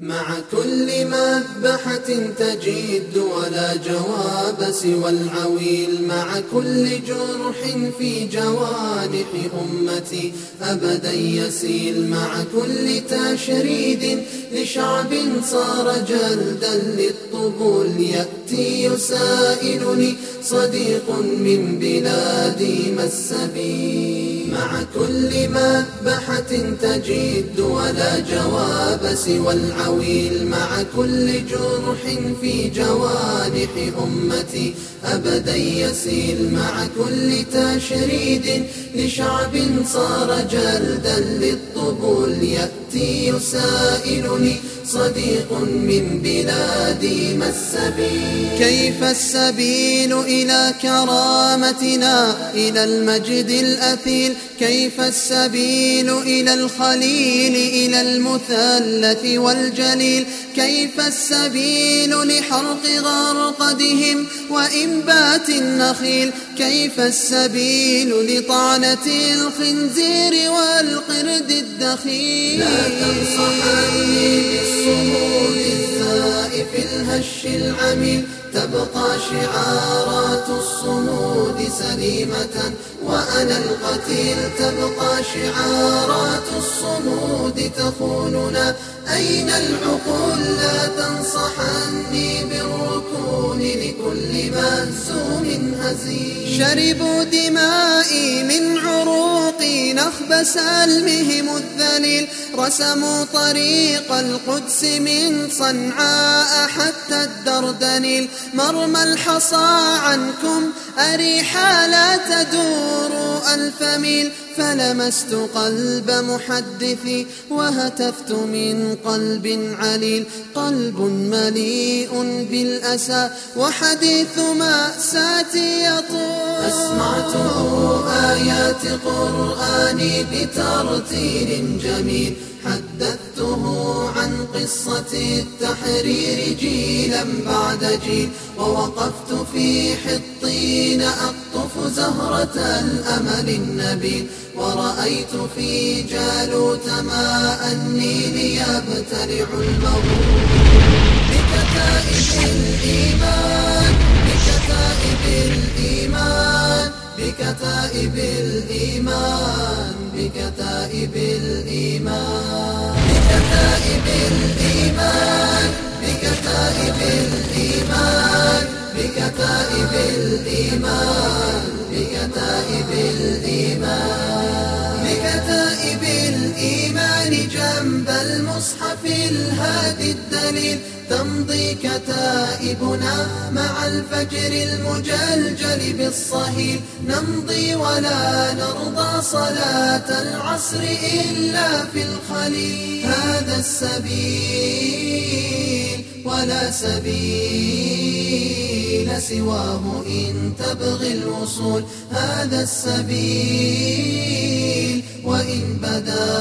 مع كل مذبحة تجد ولا جواب سوى العويل مع كل جرح في جوانح أمتي أبدا يسيل مع كل تشريد لشعب صار جلدا للطبول يأتي يسائلني صديق من بلادي ما السبيل مع كل مذبحة تجد ولا جواب سوى العويل. مع كل جرح في جوانح أمتي أبدا يسيل. مع كل تشريد لشعب صار جلدا للطبول يأتي يسائلني صديق من بلادي ما السبيل كيف السبيل إلى كرامتنا؟ إلى المجد الأثيل. كيف السبيل إلى الخليل؟ إلى المثلث والجليل. كيف السبيل لحرق غرقدهم وإنبات النخيل؟ كيف السبيل لطعنة الخنزير والقرد الدخيل؟ لا تنصحني بالصمود الثائف الهش العميل. تبقى شعارات الصمود سليمة وأنا القتيل. تبقى شعارات الصمود تخوننا. أين العقول؟ لا تنصحني شربوا دمائي من عروقي نخب سلمهم الذليل رسموا طريق القدس من صنعاء حتى الدردنيل. مرمى الحصى عنكم أريحا لا تدور ألف ميل. فلمست قلب محدثي وهتفت من قلب عليل. قلب مليء بالأسى وحديث مأساتي يطول. أسمعته آيات قرآني بترتيل جميل. حدثته عن قصة التحرير جيلا بعد جيل. ووقفت في حطين أقطف زهرة الأمل النبيل ورأيت في جالوت ماء النيل يبتلع المغول بكتائب الإيمان بكتائب الإيمان بكتائب الإيمان بكتائب الإيمان بكتائب الإيمان بكتائب الإيمان بكتائب الإيمان. بكتائب الإيمان. بكتائب الإيمان جنب المصحف الهادي الدليل. تمضي كتائبنا مع الفجر المجلجل بالصهيل. نمضي ولا نرضى صلاة العصر إلا في الخليل. هذا السبيل ولا سبيل. سواه إن تبغي الوصول هذا السبيل وإن بدا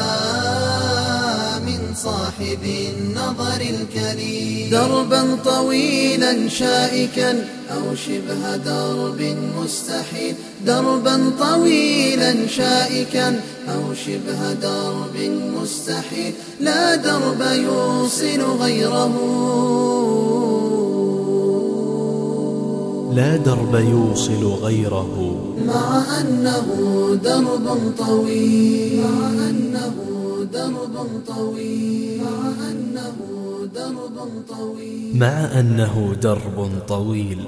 صاحب النظر الكريم. دربا طويلا شائكا أو شبه درب مستحيل. دربا طويلا شائكا أو شبه درب مستحيل. لا درب يوصل غيره. لا درب يوصل غيره. مع أنه درب طويل. مع أنه درب طويل. مع أنه درب طويل. مع أنه درب طويل.